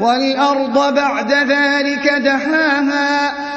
وَالْأَرْضَ بَعْدَ ذَٰلِكَ دَحَاهَا.